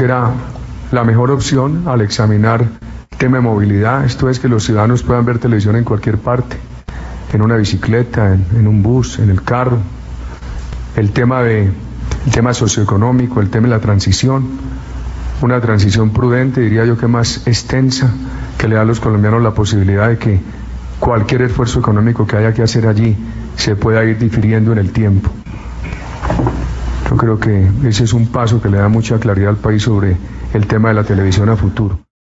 que era la mejor opción al examinar el tema de movilidad. Esto es que los ciudadanos puedan ver televisión en cualquier parte, en una bicicleta, en, un bus, en el carro. El tema, de, el tema socioeconómico, el tema de la transición, una transición prudente, diría yo que más extensa, que le da a los colombianos la posibilidad de que cualquier esfuerzo económico que haya que hacer allí se pueda ir difiriendo en el tiempo. Creo que ese es un paso que le da mucha claridad al país sobre el tema de la televisión a futuro.